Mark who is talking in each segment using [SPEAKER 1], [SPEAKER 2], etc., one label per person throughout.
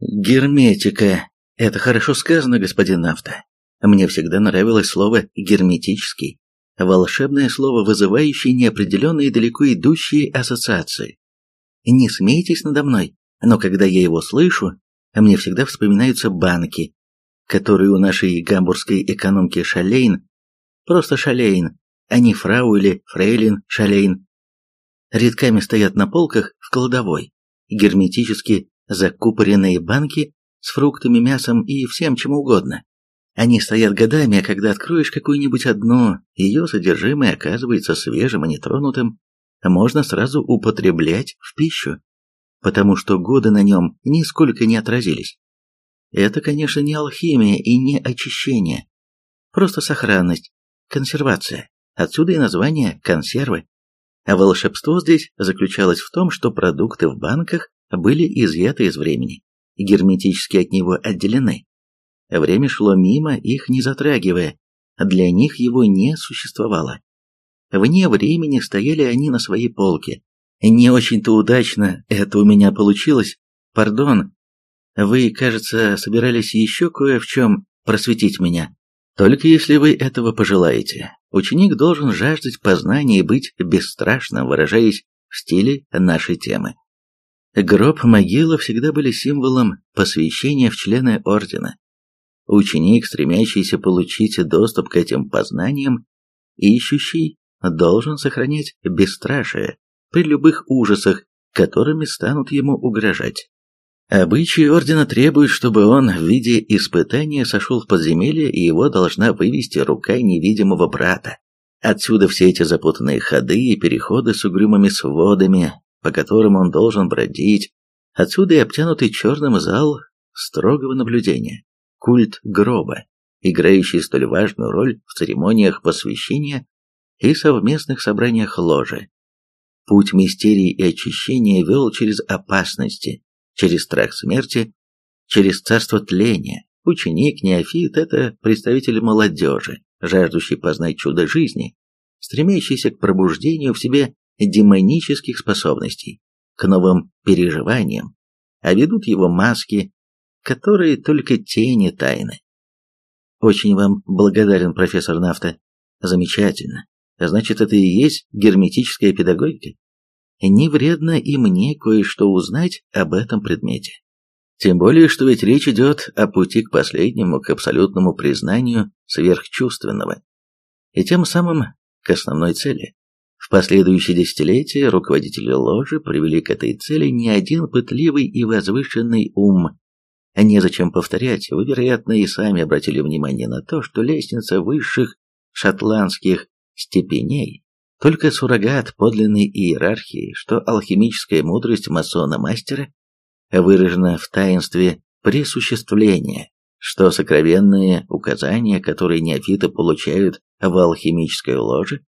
[SPEAKER 1] Герметика. Это хорошо сказано, господин Нафта. Мне всегда нравилось слово «герметический». Волшебное слово, вызывающее неопределенные далеко идущие ассоциации. Не смейтесь надо мной, но когда я его слышу, мне всегда вспоминаются банки, которые у нашей гамбургской экономки Шалейн, просто Шалейн, а не фрау или фрейлин Шалейн, редками стоят на полках в кладовой, герметически закупоренные банки с фруктами, мясом и всем чем угодно. Они стоят годами, а когда откроешь какую-нибудь одну, ее содержимое оказывается свежим и нетронутым, можно сразу употреблять в пищу, потому что годы на нем нисколько не отразились. Это, конечно, не алхимия и не очищение, просто сохранность, консервация, отсюда и название консервы. А волшебство здесь заключалось в том, что продукты в банках были изъяты из времени, герметически от него отделены. Время шло мимо, их не затрагивая, для них его не существовало. Вне времени стояли они на своей полке. Не очень-то удачно это у меня получилось. Пардон. Вы, кажется, собирались еще кое в чем просветить меня. Только если вы этого пожелаете. Ученик должен жаждать познания и быть бесстрашным, выражаясь в стиле нашей темы. Гроб, могила всегда были символом посвящения в члены ордена. Ученик, стремящийся получить доступ к этим познаниям, ищущий, должен сохранять бесстрашие при любых ужасах, которыми станут ему угрожать. Обычаи ордена требуют, чтобы он в виде испытания сошел в подземелье, и его должна вывести рука невидимого брата. Отсюда все эти запутанные ходы и переходы с угрюмыми сводами, по которым он должен бродить. Отсюда и обтянутый черным зал строгого наблюдения, культ гроба, играющий столь важную роль в церемониях посвящения и совместных собраниях ложи. Путь мистерии и очищения вел через опасности, через страх смерти, через царство тления. Ученик, неофит – это представитель молодежи, жаждущий познать чудо жизни, стремящийся к пробуждению в себе демонических способностей, к новым переживаниям, а ведут его маски, которые только тени тайны. Очень вам благодарен, профессор Нафта. Замечательно. Значит, это и есть герметическая педагогика? не вредно и мне кое-что узнать об этом предмете. Тем более, что ведь речь идет о пути к последнему, к абсолютному признанию сверхчувственного, и тем самым к основной цели. В последующие десятилетия руководители ложи привели к этой цели не один пытливый и возвышенный ум. Незачем повторять, вы, вероятно, и сами обратили внимание на то, что лестница высших шотландских степеней только суррогат подлинной иерархии, что алхимическая мудрость масона-мастера выражена в таинстве присуществления, что сокровенные указания, которые неофиты получают в алхимической ложе,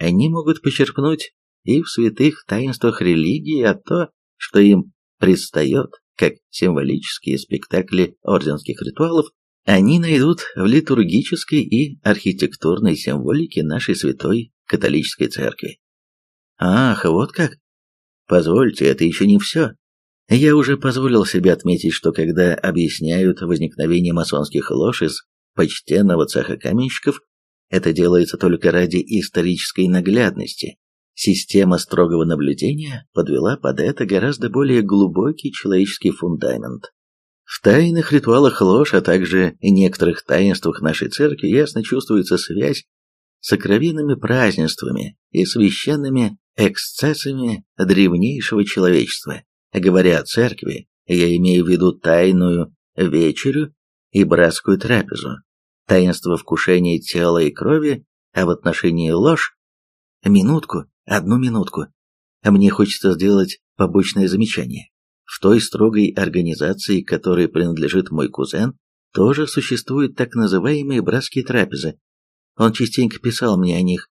[SPEAKER 1] они могут почерпнуть и в святых таинствах религии, а то, что им предстает, как символические спектакли орденских ритуалов, они найдут в литургической и архитектурной символике нашей святой католической церкви. Ах, вот как? Позвольте, это еще не все. Я уже позволил себе отметить, что когда объясняют возникновение масонских лож из почтенного цеха каменщиков, это делается только ради исторической наглядности. Система строгого наблюдения подвела под это гораздо более глубокий человеческий фундамент. В тайных ритуалах ложь, а также некоторых таинствах нашей церкви ясно чувствуется связь сокровенными празднествами и священными эксцессами древнейшего человечества. Говоря о церкви, я имею в виду тайную вечерю и братскую трапезу, таинство вкушения тела и крови, а в отношении ложь... Минутку, одну минутку. Мне хочется сделать побочное замечание. В той строгой организации, которой принадлежит мой кузен, тоже существуют так называемые братские трапезы, он частенько писал мне о них.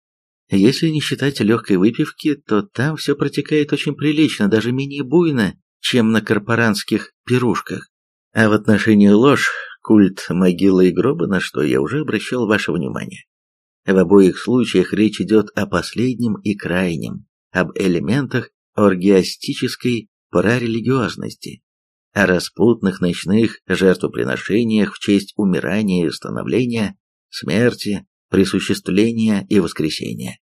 [SPEAKER 1] Если не считать легкой выпивки, то там все протекает очень прилично, даже менее буйно, чем на корпоранских пирушках. А в отношении ложь, культ могилы и гроба, на что я уже обращал ваше внимание. В обоих случаях речь идет о последнем и крайнем, об элементах оргиастической парарелигиозности. о распутных ночных жертвоприношениях в честь умирания и становления, смерти, присуществления и воскресения.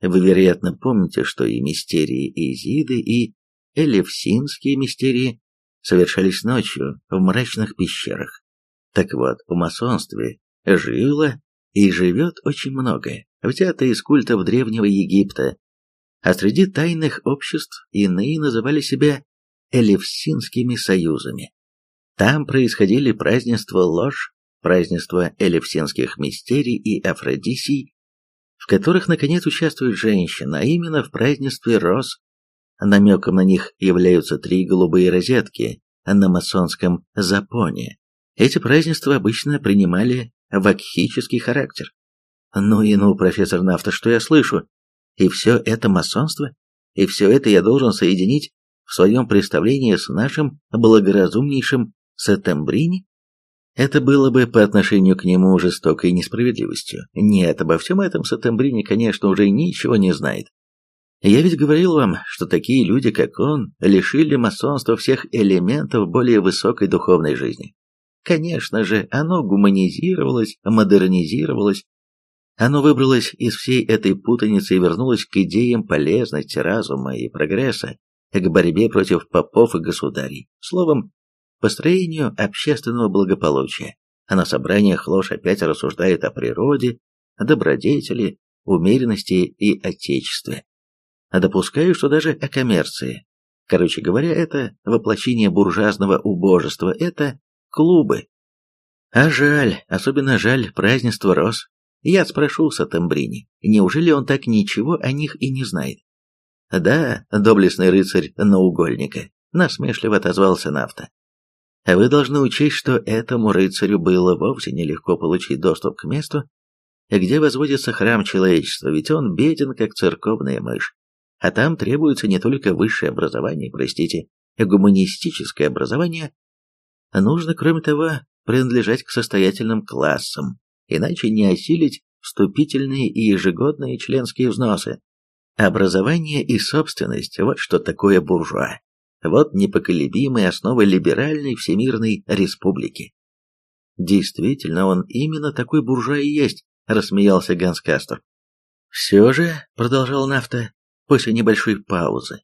[SPEAKER 1] Вы, вероятно, помните, что и мистерии Изиды, и элевсинские мистерии совершались ночью в мрачных пещерах. Так вот, в масонстве жило и живет очень многое, взято из культов Древнего Египта, а среди тайных обществ иные называли себя элевсинскими союзами. Там происходили празднества ложь, празднества элевсинских мистерий и афродисий, в которых, наконец, участвует женщина, а именно в празднестве роз. Намеком на них являются три голубые розетки на масонском запоне. Эти празднества обычно принимали вакхический характер. Ну и ну, профессор Нафта, что я слышу? И все это масонство? И все это я должен соединить в своем представлении с нашим благоразумнейшим Сатембрини? Это было бы по отношению к нему жестокой несправедливостью. Нет, обо всем этом Сатембрини, конечно, уже ничего не знает. Я ведь говорил вам, что такие люди, как он, лишили масонства всех элементов более высокой духовной жизни. Конечно же, оно гуманизировалось, модернизировалось. Оно выбралось из всей этой путаницы и вернулось к идеям полезности разума и прогресса, к борьбе против попов и государей. Словом, построению общественного благополучия. А на собраниях ложь опять рассуждает о природе, о добродетели, умеренности и отечестве. А допускаю, что даже о коммерции. Короче говоря, это воплощение буржуазного убожества, это клубы. А жаль, особенно жаль празднество роз. Я спрошу Сатамбрини, неужели он так ничего о них и не знает? Да, доблестный рыцарь наугольника, насмешливо отозвался Нафта. Вы должны учесть, что этому рыцарю было вовсе нелегко получить доступ к месту, где возводится храм человечества, ведь он беден, как церковная мышь. А там требуется не только высшее образование, простите, гуманистическое образование, нужно, кроме того, принадлежать к состоятельным классам, иначе не осилить вступительные и ежегодные членские взносы. Образование и собственность – вот что такое буржуа. Вот непоколебимые основы либеральной всемирной республики. Действительно, он именно такой буржуа и есть, рассмеялся Ганс Кастер. Все же, продолжал Нафта, после небольшой паузы,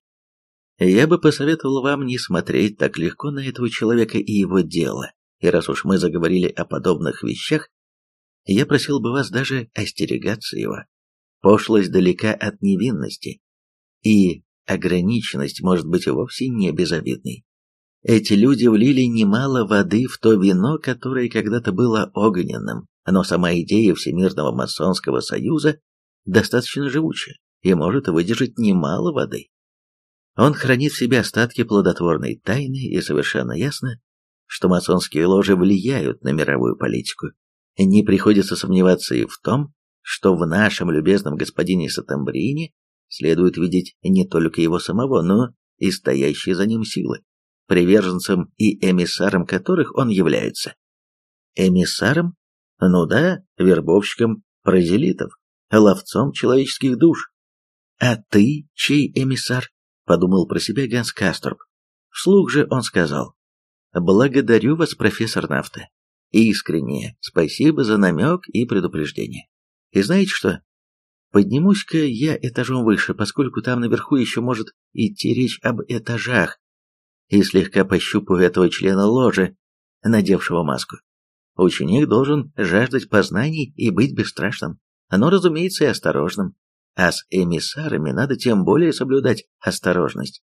[SPEAKER 1] я бы посоветовал вам не смотреть так легко на этого человека и его дело. И раз уж мы заговорили о подобных вещах, я просил бы вас даже остерегаться его. Пошлость далека от невинности. И ограниченность может быть вовсе не безобидной. Эти люди влили немало воды в то вино, которое когда-то было огненным, но сама идея Всемирного масонского союза достаточно живуча и может выдержать немало воды. Он хранит в себе остатки плодотворной тайны и совершенно ясно, что масонские ложи влияют на мировую политику. Не приходится сомневаться и в том, что в нашем любезном господине Сатамбрине следует видеть не только его самого, но и стоящие за ним силы, приверженцем и эмиссаром которых он является. Эмиссаром? Ну да, вербовщиком прозелитов, ловцом человеческих душ. А ты чей эмиссар? Подумал про себя Ганс Касторп. Вслух же он сказал. Благодарю вас, профессор Нафта. Искренне спасибо за намек и предупреждение. И знаете что? Поднимусь-ка я этажом выше, поскольку там наверху еще может идти речь об этажах, и слегка пощупаю этого члена ложи, надевшего маску. Ученик должен жаждать познаний и быть бесстрашным, но, разумеется, и осторожным. А с эмиссарами надо тем более соблюдать осторожность.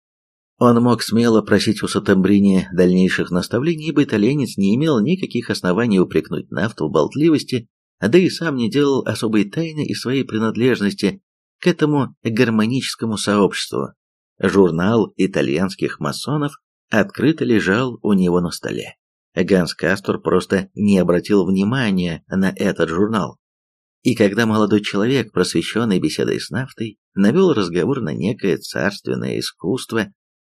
[SPEAKER 1] Он мог смело просить у Сатамбрини дальнейших наставлений, ибо итальянец не имел никаких оснований упрекнуть нафту в болтливости да и сам не делал особой тайны из своей принадлежности к этому гармоническому сообществу. Журнал итальянских масонов открыто лежал у него на столе. Ганс Кастор просто не обратил внимания на этот журнал. И когда молодой человек, просвещенный беседой с нафтой, навел разговор на некое царственное искусство,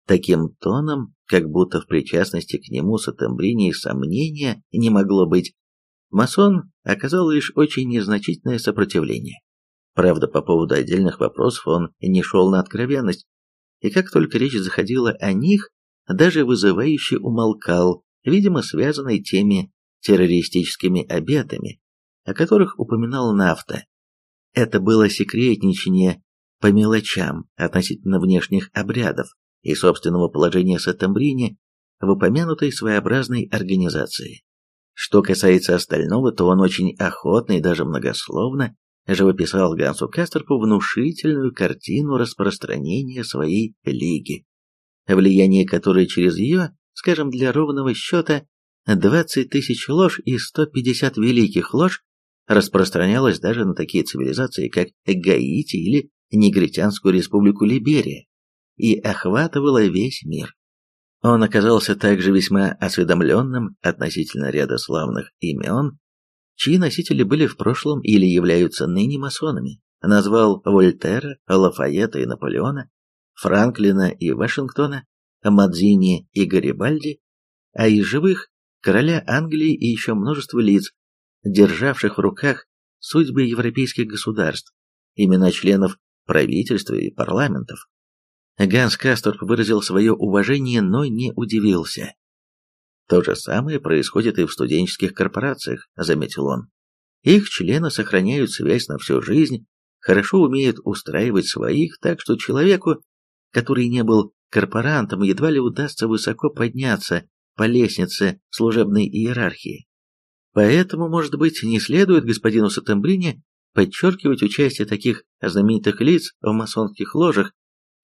[SPEAKER 1] таким тоном, как будто в причастности к нему Сатамбрини сомнения не могло быть, Масон оказал лишь очень незначительное сопротивление. Правда, по поводу отдельных вопросов он не шел на откровенность, и как только речь заходила о них, даже вызывающе умолкал, видимо, связанный теми террористическими обетами, о которых упоминал Нафта. Это было секретничание по мелочам относительно внешних обрядов и собственного положения Сатамбрини в упомянутой своеобразной организации. Что касается остального, то он очень охотно и даже многословно живописал Гансу Кастерпу внушительную картину распространения своей лиги, влияние которой через ее, скажем, для ровного счета 20 тысяч лож и 150 великих лож распространялось даже на такие цивилизации, как Гаити или Негритянскую республику Либерия, и охватывало весь мир. Он оказался также весьма осведомленным относительно ряда славных имен, чьи носители были в прошлом или являются ныне масонами. Назвал Вольтера, Лафайета и Наполеона, Франклина и Вашингтона, Мадзини и Гарибальди, а из живых – короля Англии и еще множество лиц, державших в руках судьбы европейских государств, имена членов правительства и парламентов. Ганс Касторп выразил свое уважение, но не удивился. То же самое происходит и в студенческих корпорациях, заметил он. Их члены сохраняют связь на всю жизнь, хорошо умеют устраивать своих, так что человеку, который не был корпорантом, едва ли удастся высоко подняться по лестнице служебной иерархии. Поэтому, может быть, не следует господину Сатембрине подчеркивать участие таких знаменитых лиц в масонских ложах,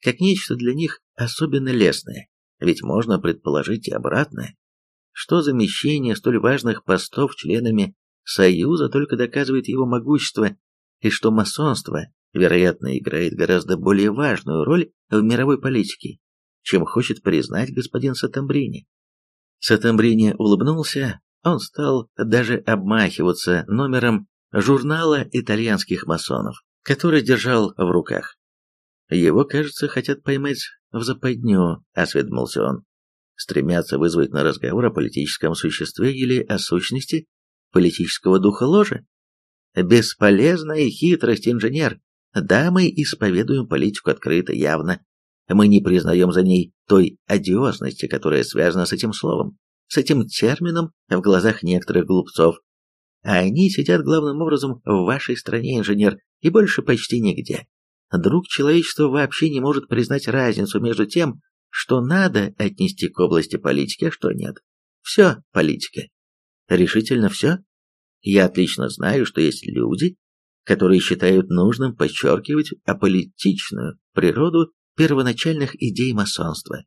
[SPEAKER 1] как нечто для них особенно лестное, ведь можно предположить и обратное, что замещение столь важных постов членами Союза только доказывает его могущество, и что масонство, вероятно, играет гораздо более важную роль в мировой политике, чем хочет признать господин Сатамбрини. Сатамбрини улыбнулся, он стал даже обмахиваться номером журнала итальянских масонов, который держал в руках. Его, кажется, хотят поймать в западню, осведомился он. Стремятся вызвать на разговор о политическом существе или о сущности политического духа ложи. Бесполезная хитрость, инженер. Да, мы исповедуем политику открыто, явно. Мы не признаем за ней той одиозности, которая связана с этим словом, с этим термином в глазах некоторых глупцов. А они сидят главным образом в вашей стране, инженер, и больше почти нигде. Друг человечества вообще не может признать разницу между тем, что надо отнести к области политики, а что нет. Все политика. Решительно все. Я отлично знаю, что есть люди, которые считают нужным подчеркивать аполитичную природу первоначальных идей масонства.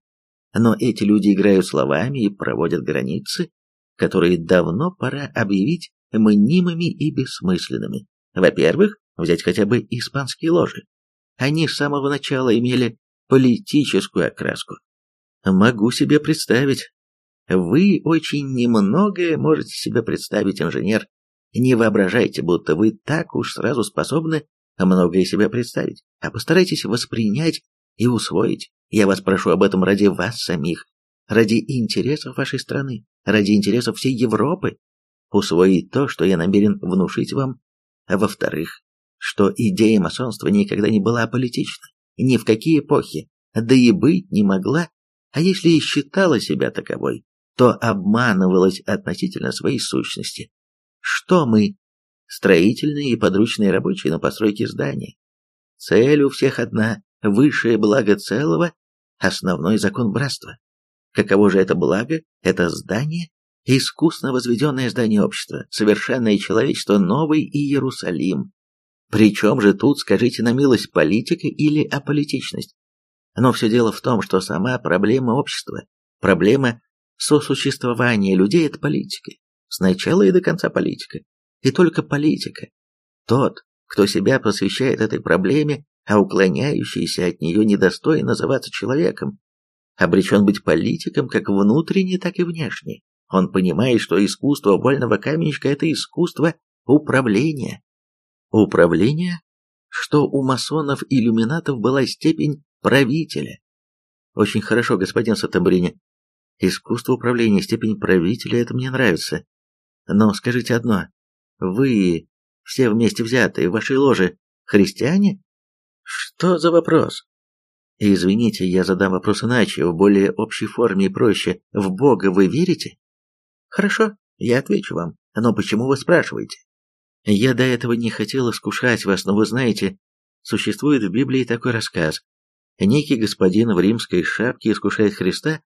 [SPEAKER 1] Но эти люди играют словами и проводят границы, которые давно пора объявить мнимыми и бессмысленными. Во-первых, взять хотя бы испанские ложи они с самого начала имели политическую окраску. Могу себе представить. Вы очень немногое можете себе представить, инженер. Не воображайте, будто вы так уж сразу способны многое себе представить, а постарайтесь воспринять и усвоить. Я вас прошу об этом ради вас самих, ради интересов вашей страны, ради интересов всей Европы. Усвоить то, что я намерен внушить вам. А во-вторых, что идея масонства никогда не была политична, ни в какие эпохи, да и быть не могла, а если и считала себя таковой, то обманывалась относительно своей сущности. Что мы? Строительные и подручные рабочие на постройке здания. Цель у всех одна – высшее благо целого, основной закон братства. Каково же это благо? Это здание, искусно возведенное здание общества, совершенное человечество, новый Иерусалим, причем же тут, скажите на милость, политика или аполитичность? Но все дело в том, что сама проблема общества, проблема сосуществования людей – это политика. Сначала и до конца политика. И только политика. Тот, кто себя посвящает этой проблеме, а уклоняющийся от нее недостоин называться человеком, обречен быть политиком как внутренне, так и внешне. Он понимает, что искусство вольного каменщика – это искусство управления. Управление? Что у масонов-иллюминатов была степень правителя. Очень хорошо, господин Сатабрини. Искусство управления, степень правителя, это мне нравится. Но скажите одно. Вы, все вместе взятые, в вашей ложе, христиане? Что за вопрос? Извините, я задам вопрос иначе, в более общей форме и проще. В Бога вы верите? Хорошо, я отвечу вам. Но почему вы спрашиваете? Я до этого не хотел искушать вас, но вы знаете, существует в Библии такой рассказ. Некий господин в римской шапке искушает Христа,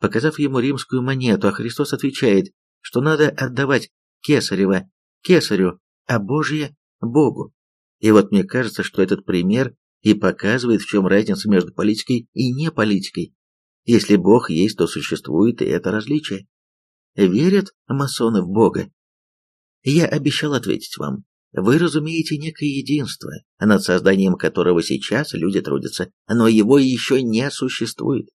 [SPEAKER 1] показав ему римскую монету, а Христос отвечает, что надо отдавать кесарево кесарю, а Божье – Богу. И вот мне кажется, что этот пример и показывает, в чем разница между политикой и неполитикой. Если Бог есть, то существует и это различие. Верят масоны в Бога? Я обещал ответить вам. Вы разумеете некое единство, над созданием которого сейчас люди трудятся, но его еще не существует.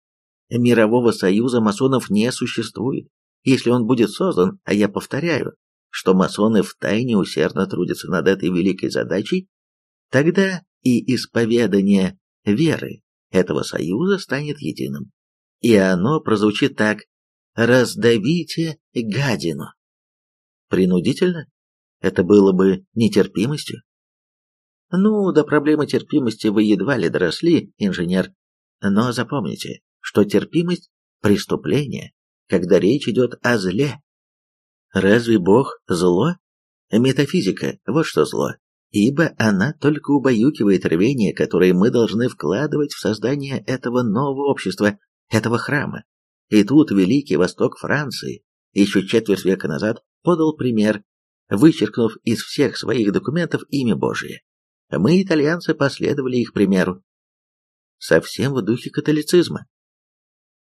[SPEAKER 1] Мирового союза масонов не существует. Если он будет создан, а я повторяю, что масоны втайне усердно трудятся над этой великой задачей, тогда и исповедание веры этого союза станет единым. И оно прозвучит так «раздавите гадину». Принудительно? Это было бы нетерпимостью? Ну, до проблемы терпимости вы едва ли доросли, инженер. Но запомните, что терпимость – преступление, когда речь идет о зле. Разве Бог – зло? Метафизика – вот что зло ибо она только убаюкивает рвение, которое мы должны вкладывать в создание этого нового общества, этого храма. И тут Великий Восток Франции еще четверть века назад подал пример, вычеркнув из всех своих документов имя Божие. Мы, итальянцы, последовали их примеру. Совсем в духе католицизма.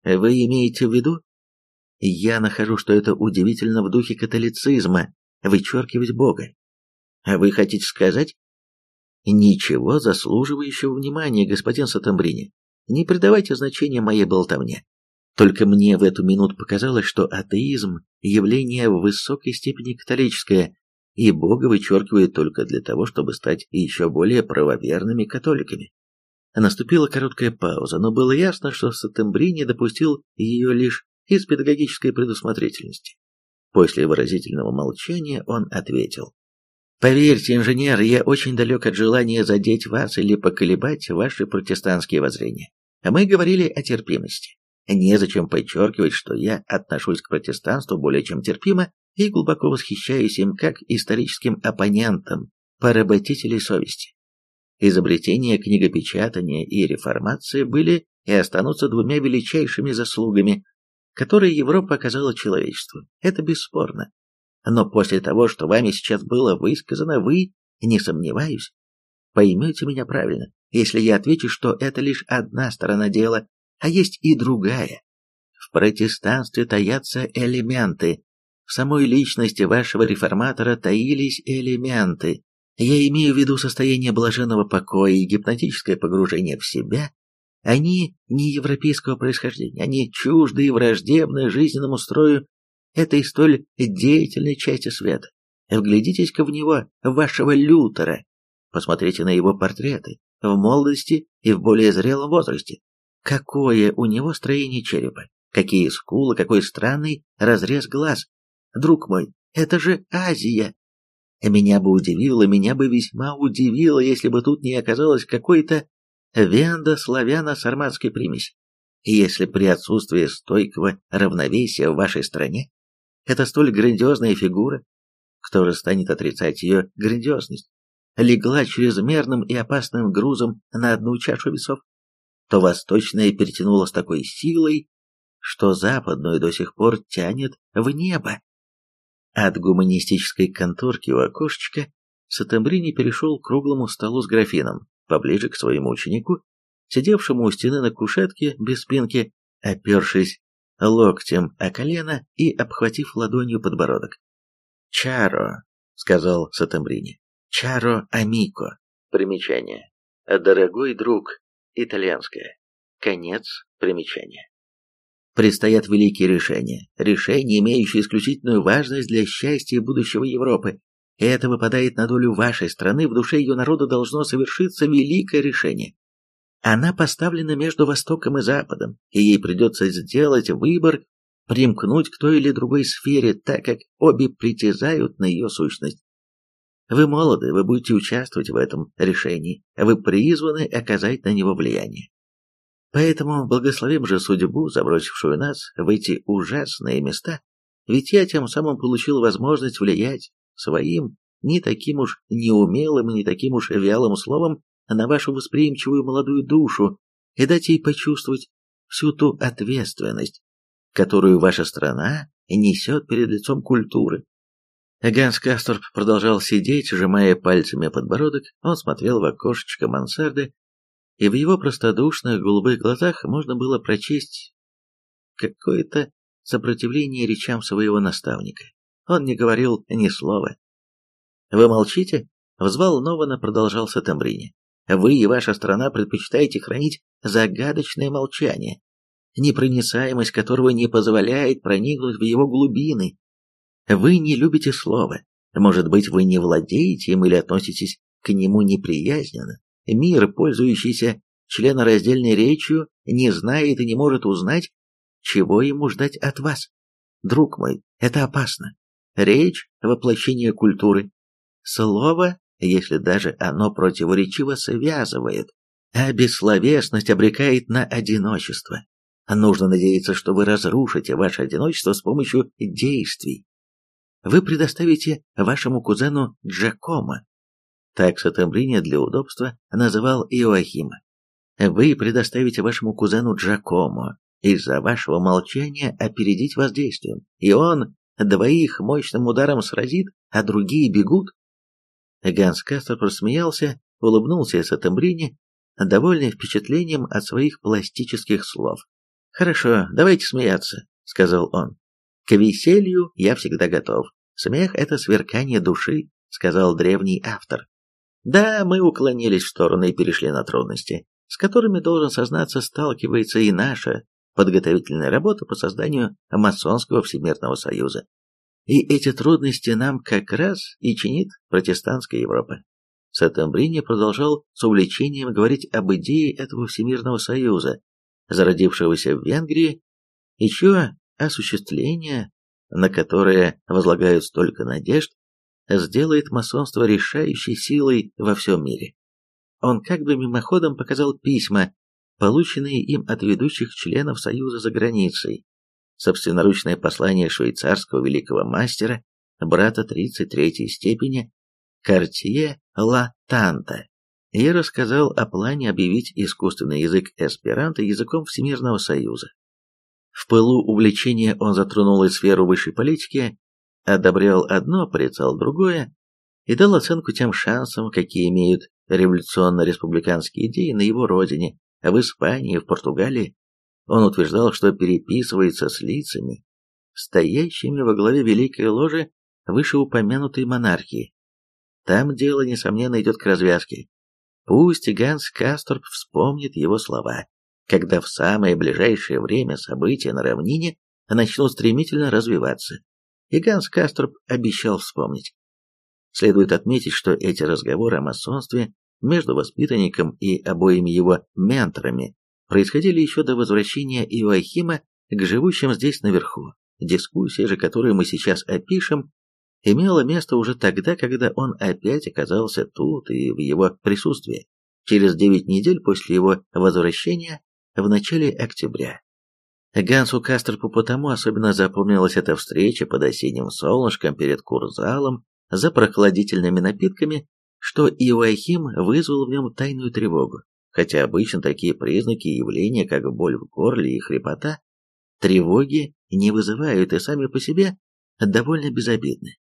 [SPEAKER 1] Вы имеете в виду? Я нахожу, что это удивительно в духе католицизма, вычеркивать Бога. А вы хотите сказать? Ничего заслуживающего внимания, господин Сатамбрини. Не придавайте значения моей болтовне. Только мне в эту минуту показалось, что атеизм – явление в высокой степени католическое, и Бога вычеркивает только для того, чтобы стать еще более правоверными католиками. Наступила короткая пауза, но было ясно, что Сатембрини допустил ее лишь из педагогической предусмотрительности. После выразительного молчания он ответил. Поверьте, инженер, я очень далек от желания задеть вас или поколебать ваши протестантские воззрения. Мы говорили о терпимости. Незачем подчеркивать, что я отношусь к протестанству более чем терпимо и глубоко восхищаюсь им как историческим оппонентом, поработителей совести. Изобретение книгопечатания и реформация были и останутся двумя величайшими заслугами, которые Европа оказала человечеству. Это бесспорно. Но после того, что вами сейчас было высказано, вы, не сомневаюсь, поймете меня правильно, если я отвечу, что это лишь одна сторона дела, а есть и другая. В протестанстве таятся элементы. В самой личности вашего реформатора таились элементы. Я имею в виду состояние блаженного покоя и гипнотическое погружение в себя. Они не европейского происхождения, они чужды и враждебны жизненному строю этой столь деятельной части света. Вглядитесь-ка в него, вашего Лютера. Посмотрите на его портреты, в молодости и в более зрелом возрасте. Какое у него строение черепа, какие скулы, какой странный разрез глаз. Друг мой, это же Азия. Меня бы удивило, меня бы весьма удивило, если бы тут не оказалось какой-то вендо-славяно-сарматской примеси. Если при отсутствии стойкого равновесия в вашей стране это столь грандиозная фигура, кто же станет отрицать ее грандиозность, легла чрезмерным и опасным грузом на одну чашу весов, то восточная перетянула с такой силой, что западную до сих пор тянет в небо. От гуманистической конторки у окошечка Сатамбрини перешел к круглому столу с графином, поближе к своему ученику, сидевшему у стены на кушетке без спинки, опершись локтем о колено и обхватив ладонью подбородок. «Чаро», — сказал Сатамбрини, — «чаро амико». Примечание. «Дорогой друг», итальянское. Конец примечания. Предстоят великие решения, решения, имеющие исключительную важность для счастья будущего Европы. Это выпадает на долю вашей страны, в душе ее народа должно совершиться великое решение. Она поставлена между Востоком и Западом, и ей придется сделать выбор, примкнуть к той или другой сфере, так как обе притязают на ее сущность. Вы молоды, вы будете участвовать в этом решении, вы призваны оказать на него влияние. Поэтому благословим же судьбу, забросившую нас в эти ужасные места, ведь я тем самым получил возможность влиять своим, не таким уж неумелым и не таким уж вялым словом на вашу восприимчивую молодую душу и дать ей почувствовать всю ту ответственность, которую ваша страна несет перед лицом культуры. Ганс Касторп продолжал сидеть, сжимая пальцами подбородок, он смотрел в окошечко мансарды, и в его простодушных голубых глазах можно было прочесть какое-то сопротивление речам своего наставника. Он не говорил ни слова. «Вы молчите?» — взволнованно продолжал Сатамбрини. «Вы и ваша страна предпочитаете хранить загадочное молчание, непроницаемость которого не позволяет проникнуть в его глубины. Вы не любите слова. Может быть, вы не владеете им или относитесь к нему неприязненно. Мир, пользующийся членораздельной речью, не знает и не может узнать, чего ему ждать от вас. Друг мой, это опасно. Речь – воплощение культуры. Слово, если даже оно противоречиво, связывает, а бессловесность обрекает на одиночество. Нужно надеяться, что вы разрушите ваше одиночество с помощью действий. Вы предоставите вашему кузену Джакомо, так Сатамбрини для удобства называл Иоахима. Вы предоставите вашему кузену Джакомо из-за вашего молчания опередить воздействием, и он двоих мощным ударом сразит, а другие бегут. Ганс Кастер просмеялся, улыбнулся Сатамбрини, довольный впечатлением от своих пластических слов. «Хорошо, давайте смеяться», — сказал он. «К веселью я всегда готов. Смех — это сверкание души», — сказал древний автор. Да, мы уклонились в сторону и перешли на трудности, с которыми, должен сознаться, сталкивается и наша подготовительная работа по созданию масонского всемирного союза. И эти трудности нам как раз и чинит протестантская Европа. Сатамбрини продолжал с увлечением говорить об идее этого всемирного союза, зародившегося в Венгрии, еще осуществление, на которое возлагают столько надежд, сделает масонство решающей силой во всем мире. Он как бы мимоходом показал письма, полученные им от ведущих членов Союза за границей, собственноручное послание швейцарского великого мастера, брата 33-й степени, Картье Ла Танта, и рассказал о плане объявить искусственный язык эсперанто языком Всемирного Союза. В пылу увлечения он затронул и сферу высшей политики, одобрял одно, порицал другое и дал оценку тем шансам, какие имеют революционно-республиканские идеи на его родине, в Испании, в Португалии. Он утверждал, что переписывается с лицами, стоящими во главе Великой Ложи вышеупомянутой монархии. Там дело, несомненно, идет к развязке. Пусть Ганс Касторп вспомнит его слова, когда в самое ближайшее время события на равнине начнут стремительно развиваться и Ганс Кастроп обещал вспомнить. Следует отметить, что эти разговоры о масонстве между воспитанником и обоими его менторами происходили еще до возвращения Иоахима к живущим здесь наверху. Дискуссия же, которую мы сейчас опишем, имела место уже тогда, когда он опять оказался тут и в его присутствии, через девять недель после его возвращения в начале октября. Гансу Кастерпу потому особенно запомнилась эта встреча под осенним солнышком перед курзалом за прохладительными напитками, что Иоахим вызвал в нем тайную тревогу, хотя обычно такие признаки и явления, как боль в горле и хрипота, тревоги не вызывают и сами по себе довольно безобидны.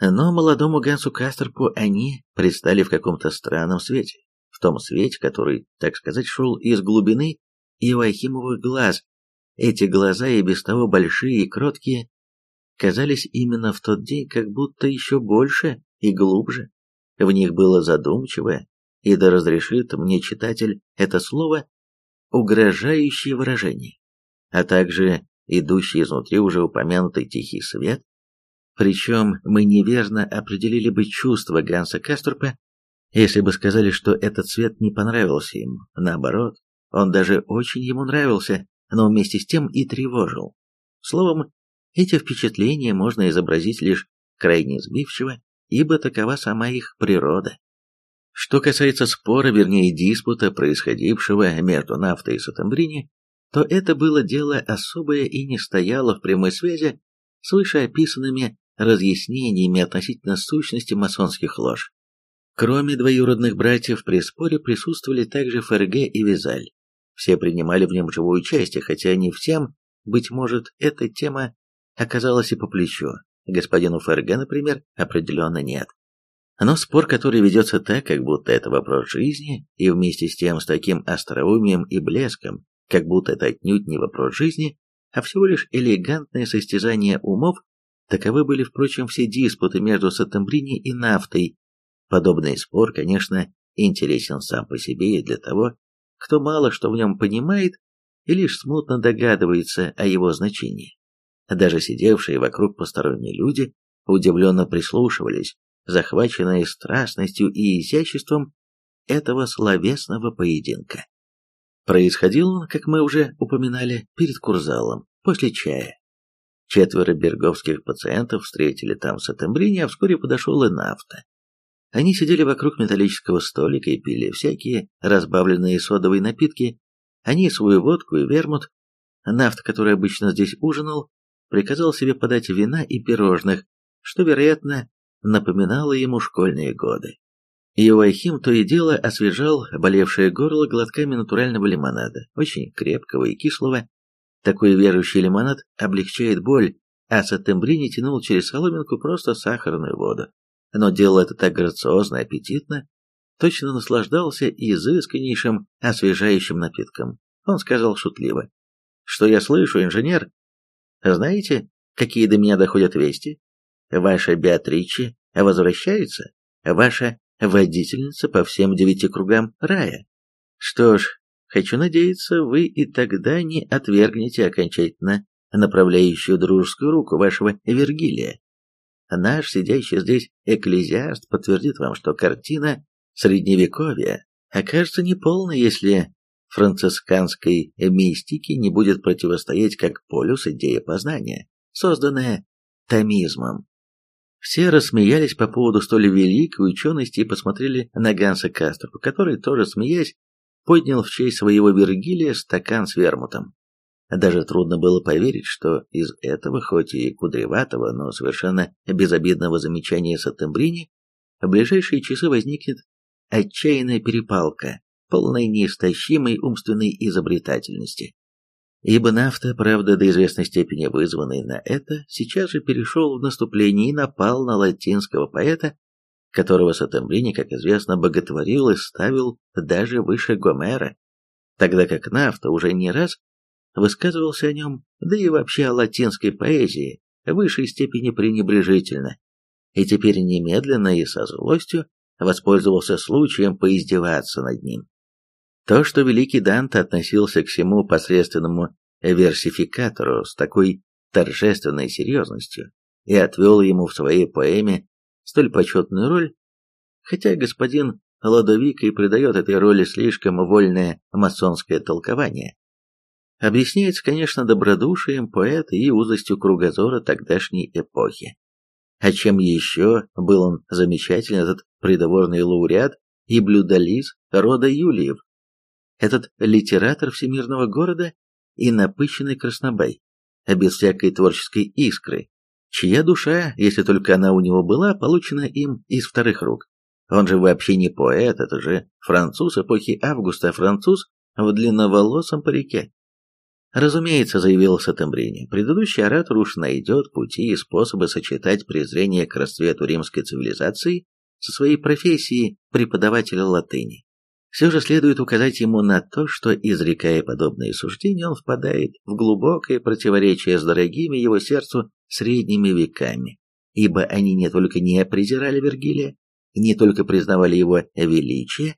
[SPEAKER 1] Но молодому Гансу Кастерпу они предстали в каком-то странном свете, в том свете, который, так сказать, шел из глубины Иоахимовых глаз, эти глаза, и без того большие и кроткие, казались именно в тот день как будто еще больше и глубже. В них было задумчивое, и да разрешит мне читатель это слово, угрожающее выражение, а также идущий изнутри уже упомянутый тихий свет, причем мы неверно определили бы чувства Ганса Каструпа, если бы сказали, что этот цвет не понравился ему. Наоборот, он даже очень ему нравился, но вместе с тем и тревожил. Словом, эти впечатления можно изобразить лишь крайне сбивчиво, ибо такова сама их природа. Что касается спора, вернее диспута, происходившего между Нафтой и Сатамбрини, то это было дело особое и не стояло в прямой связи с вышеописанными разъяснениями относительно сущности масонских лож. Кроме двоюродных братьев, при споре присутствовали также ФРГ и Визаль. Все принимали в нем живое участие, хотя не всем, быть может, эта тема оказалась и по плечу. Господину ФРГ, например, определенно нет. Но спор, который ведется так, как будто это вопрос жизни, и вместе с тем с таким остроумием и блеском, как будто это отнюдь не вопрос жизни, а всего лишь элегантное состязание умов, таковы были, впрочем, все диспуты между Сатамбрини и Нафтой. Подобный спор, конечно, интересен сам по себе и для того, кто мало что в нем понимает и лишь смутно догадывается о его значении. Даже сидевшие вокруг посторонние люди удивленно прислушивались, захваченные страстностью и изяществом этого словесного поединка. Происходил он, как мы уже упоминали, перед курзалом, после чая. Четверо берговских пациентов встретили там Сатембрини, а вскоре подошел и нафта. Они сидели вокруг металлического столика и пили всякие разбавленные содовые напитки, они свою водку и вермут. Нафт, который обычно здесь ужинал, приказал себе подать вина и пирожных, что, вероятно, напоминало ему школьные годы. Иоахим то и дело освежал болевшее горло глотками натурального лимонада, очень крепкого и кислого. Такой верующий лимонад облегчает боль, а Сатембрини тянул через соломинку просто сахарную воду. Но делал это так грациозно аппетитно, точно наслаждался изысканнейшим освежающим напитком. Он сказал шутливо. «Что я слышу, инженер? Знаете, какие до меня доходят вести? Ваша Беатриче возвращается, ваша водительница по всем девяти кругам рая. Что ж, хочу надеяться, вы и тогда не отвергнете окончательно направляющую дружескую руку вашего Вергилия. Наш сидящий здесь экклезиаст подтвердит вам, что картина Средневековья окажется неполной, если францисканской мистике не будет противостоять как полюс идея познания, созданная томизмом. Все рассмеялись по поводу столь великой учености и посмотрели на Ганса Кастрова, который, тоже смеясь, поднял в честь своего Вергилия стакан с вермутом. Даже трудно было поверить, что из этого, хоть и кудреватого, но совершенно безобидного замечания Саттембрини, в ближайшие часы возникнет отчаянная перепалка, полная неистощимой умственной изобретательности. Ибо нафта, правда, до известной степени вызванный на это, сейчас же перешел в наступление и напал на латинского поэта, которого Сатембрини, как известно, боготворил и ставил даже выше Гомера, тогда как нафта уже не раз высказывался о нем, да и вообще о латинской поэзии, в высшей степени пренебрежительно, и теперь немедленно и со злостью воспользовался случаем поиздеваться над ним. То, что великий Данте относился к всему посредственному версификатору с такой торжественной серьезностью и отвел ему в своей поэме столь почетную роль, хотя господин Ладовик и придает этой роли слишком вольное масонское толкование, объясняется, конечно, добродушием поэта и узостью кругозора тогдашней эпохи. А чем еще был он замечательный, этот придворный лауреат и блюдолиз рода Юлиев, этот литератор всемирного города и напыщенный краснобай, а без всякой творческой искры, чья душа, если только она у него была, получена им из вторых рук. Он же вообще не поэт, это же француз эпохи Августа, француз в длинноволосом парике. Разумеется, заявил Сатембрини, предыдущий оратор уж найдет пути и способы сочетать презрение к расцвету римской цивилизации со своей профессией преподавателя латыни. Все же следует указать ему на то, что, изрекая подобные суждения, он впадает в глубокое противоречие с дорогими его сердцу средними веками, ибо они не только не презирали Вергилия, не только признавали его величие,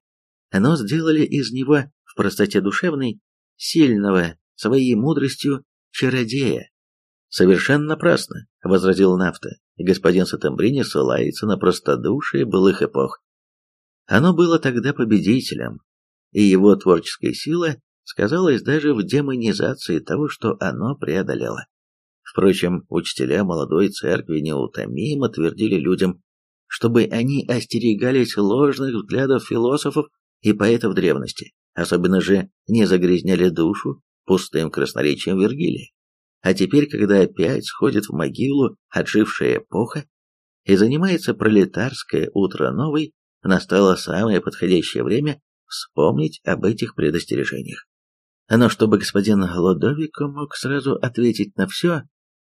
[SPEAKER 1] но сделали из него в простоте душевной сильного своей мудростью чародея. «Совершенно напрасно», — возразил Нафта. «Господин Сатамбрини ссылается на простодушие былых эпох. Оно было тогда победителем, и его творческая сила сказалась даже в демонизации того, что оно преодолело. Впрочем, учителя молодой церкви неутомимо твердили людям, чтобы они остерегались ложных взглядов философов и поэтов древности, особенно же не загрязняли душу пустым красноречием Вергилия. А теперь, когда опять сходит в могилу отжившая эпоха и занимается пролетарское утро новой, настало самое подходящее время вспомнить об этих предостережениях. Но чтобы господин Лодовико мог сразу ответить на все,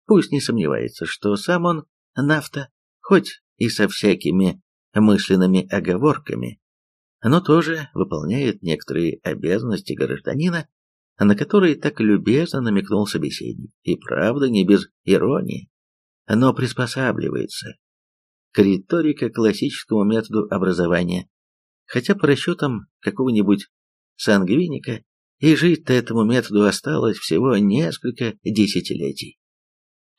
[SPEAKER 1] пусть не сомневается, что сам он, нафта, хоть и со всякими мысленными оговорками, но тоже выполняет некоторые обязанности гражданина, на которые так любезно намекнул собеседник, и правда не без иронии, но приспосабливается к риторико-классическому методу образования, хотя по расчетам какого-нибудь сангвиника и жить-то этому методу осталось всего несколько десятилетий.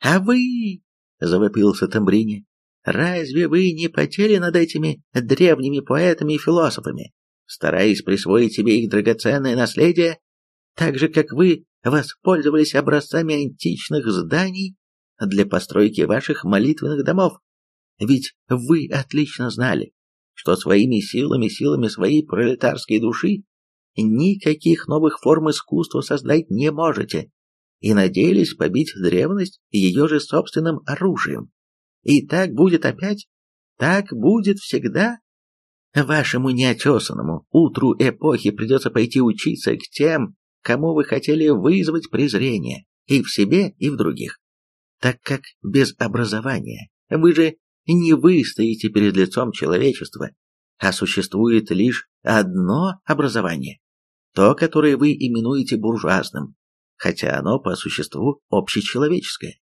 [SPEAKER 1] «А вы!» — завопился Тамбрини. «Разве вы не потели над этими древними поэтами и философами, стараясь присвоить себе их драгоценное наследие, так же, как вы воспользовались образцами античных зданий для постройки ваших молитвенных домов? Ведь вы отлично знали, что своими силами, силами своей пролетарской души никаких новых форм искусства создать не можете, и надеялись побить древность ее же собственным оружием. И так будет опять? Так будет всегда? Вашему неотесанному утру эпохи придется пойти учиться к тем, кому вы хотели вызвать презрение, и в себе, и в других. Так как без образования вы же не выстоите перед лицом человечества, а существует лишь одно образование, то, которое вы именуете буржуазным, хотя оно по существу общечеловеческое.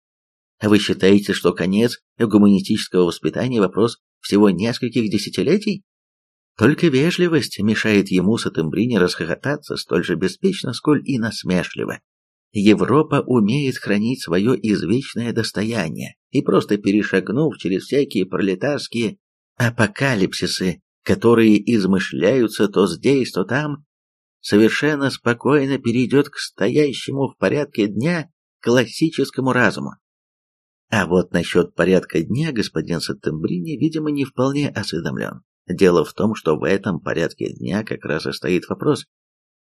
[SPEAKER 1] Вы считаете, что конец гуманистического воспитания вопрос всего нескольких десятилетий? Только вежливость мешает ему с Атембрини расхохотаться столь же беспечно, сколь и насмешливо. Европа умеет хранить свое извечное достояние, и просто перешагнув через всякие пролетарские апокалипсисы, которые измышляются то здесь, то там, совершенно спокойно перейдет к стоящему в порядке дня классическому разуму. А вот насчет порядка дня господин Саттембрини, видимо, не вполне осведомлен. Дело в том, что в этом порядке дня как раз и стоит вопрос,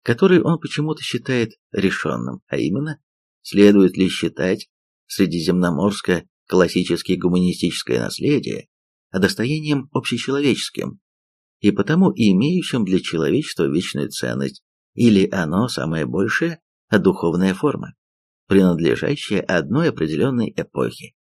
[SPEAKER 1] который он почему-то считает решенным, а именно, следует ли считать средиземноморское классическое гуманистическое наследие достоянием общечеловеческим, и потому имеющим для человечества вечную ценность, или оно, самое большее, духовная форма, принадлежащая одной определенной эпохе,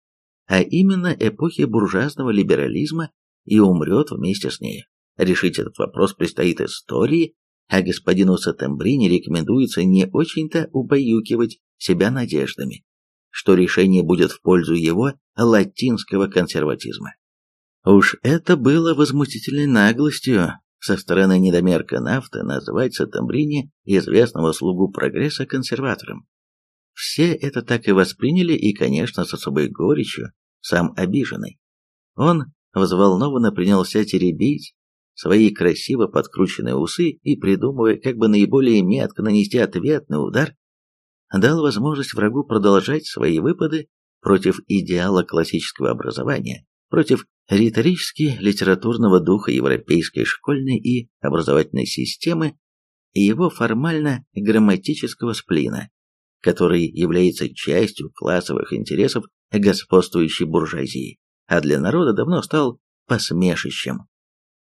[SPEAKER 1] а именно эпохе буржуазного либерализма и умрет вместе с ней. Решить этот вопрос предстоит истории, а господину Сатембрини рекомендуется не очень-то убаюкивать себя надеждами, что решение будет в пользу его латинского консерватизма. Уж это было возмутительной наглостью со стороны недомерка нафта назвать Сатамбрини, известного слугу прогресса, консерватором. Все это так и восприняли, и, конечно, с особой горечью, сам обиженный. Он взволнованно принялся теребить свои красиво подкрученные усы и, придумывая, как бы наиболее метко нанести ответный удар, дал возможность врагу продолжать свои выпады против идеала классического образования, против риторически литературного духа европейской школьной и образовательной системы и его формально-грамматического сплина, который является частью классовых интересов господствующей буржуазии, а для народа давно стал посмешищем.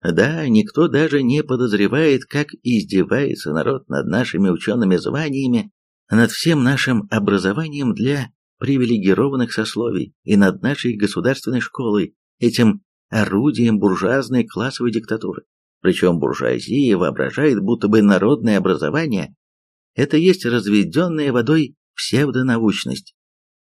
[SPEAKER 1] Да, никто даже не подозревает, как издевается народ над нашими учеными званиями, над всем нашим образованием для привилегированных сословий и над нашей государственной школой, этим орудием буржуазной классовой диктатуры. Причем буржуазия воображает, будто бы народное образование – это есть разведенная водой псевдонаучность.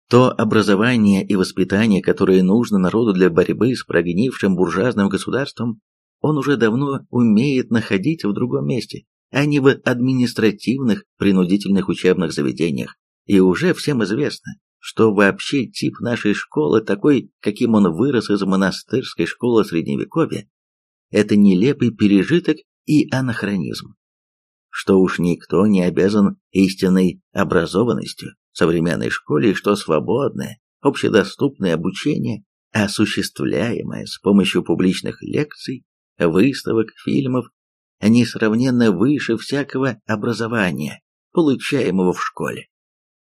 [SPEAKER 1] То образование и воспитание, которое нужно народу для борьбы с прогнившим буржуазным государством, он уже давно умеет находить в другом месте, а не в административных принудительных учебных заведениях. И уже всем известно, что вообще тип нашей школы, такой, каким он вырос из монастырской школы Средневековья, это нелепый пережиток и анахронизм. Что уж никто не обязан истинной образованностью современной школе, что свободное, общедоступное обучение осуществляемая с помощью публичных лекций, выставок, фильмов, несравненно выше всякого образования, получаемого в школе.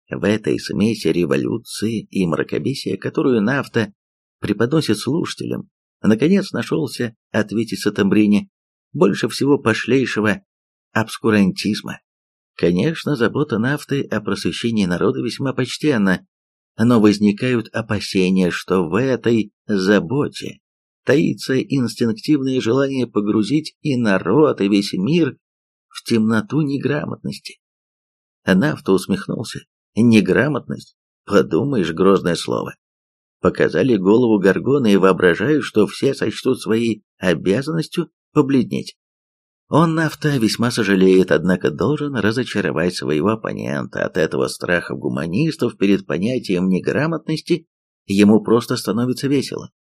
[SPEAKER 1] В этой смеси революции и мракобесия, которую нафта преподносит слушателям, наконец нашелся ответить Сатамбрине больше всего пошлейшего обскурантизма. Конечно, забота нафты о просвещении народа весьма почтенна, но возникают опасения, что в этой заботе таится инстинктивное желание погрузить и народ, и весь мир в темноту неграмотности. Нафта усмехнулся. Неграмотность? Подумаешь, грозное слово. Показали голову Гаргона и воображают, что все сочтут своей обязанностью побледнеть. Он нафта весьма сожалеет, однако должен разочаровать своего оппонента. От этого страха гуманистов перед понятием неграмотности ему просто становится весело.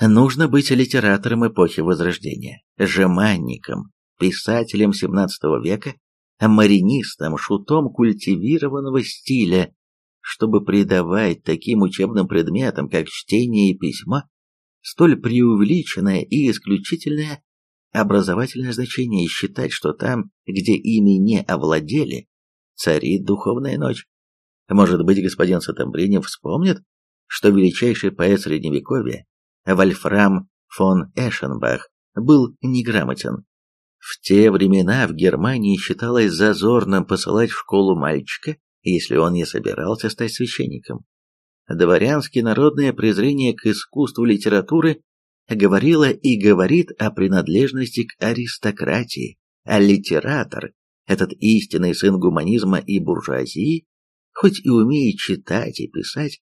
[SPEAKER 1] Нужно быть литератором эпохи Возрождения, жеманником, писателем XVII века, маринистом, шутом культивированного стиля, чтобы придавать таким учебным предметам, как чтение и письмо, столь преувеличенное и исключительное образовательное значение и считать, что там, где ими не овладели, царит духовная ночь. Может быть, господин Сатамбрини вспомнит, что величайший поэт Средневековья, Вольфрам фон Эшенбах, был неграмотен. В те времена в Германии считалось зазорным посылать в школу мальчика, если он не собирался стать священником. Дворянское народное презрение к искусству литературы говорила и говорит о принадлежности к аристократии, а литератор, этот истинный сын гуманизма и буржуазии, хоть и умеет читать и писать,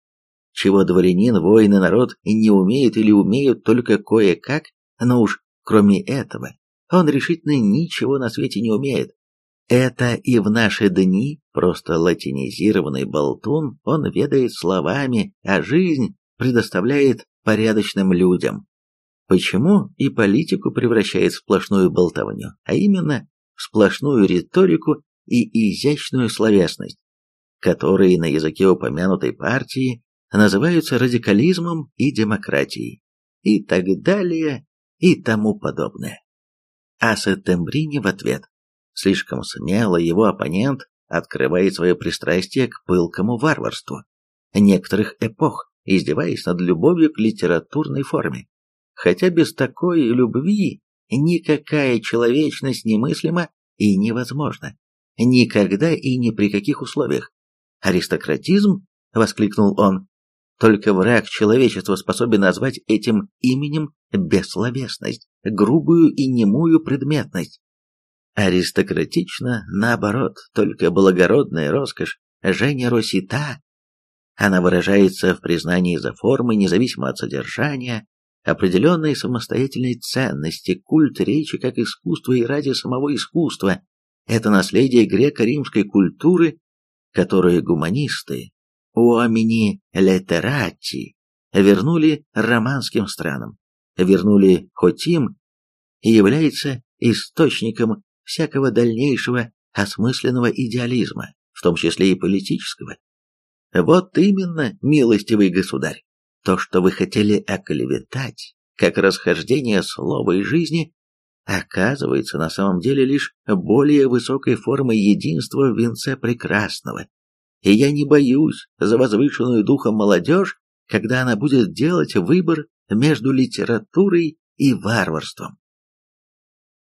[SPEAKER 1] чего дворянин, воин и народ не умеют или умеют только кое-как, но уж кроме этого, он решительно ничего на свете не умеет. Это и в наши дни просто латинизированный болтун, он ведает словами, а жизнь предоставляет порядочным людям. Почему и политику превращает в сплошную болтовню, а именно в сплошную риторику и изящную словесность, которые на языке упомянутой партии называются радикализмом и демократией, и так далее, и тому подобное. А Сеттембрини в ответ. Слишком смело его оппонент открывает свое пристрастие к пылкому варварству некоторых эпох, издеваясь над любовью к литературной форме хотя без такой любви никакая человечность немыслима и невозможна. Никогда и ни при каких условиях. «Аристократизм?» — воскликнул он. «Только враг человечества способен назвать этим именем бессловесность, грубую и немую предметность. Аристократично, наоборот, только благородная роскошь, женеросита. Она выражается в признании за формы, независимо от содержания, определенной самостоятельной ценности, культ речи как искусство и ради самого искусства. Это наследие греко-римской культуры, которое гуманисты, уомини летерати, вернули романским странам, вернули хоть им и является источником всякого дальнейшего осмысленного идеализма, в том числе и политического. Вот именно, милостивый государь, то, что вы хотели оклеветать, как расхождение слова и жизни, оказывается на самом деле лишь более высокой формой единства в венце прекрасного. И я не боюсь за возвышенную духом молодежь, когда она будет делать выбор между литературой и варварством.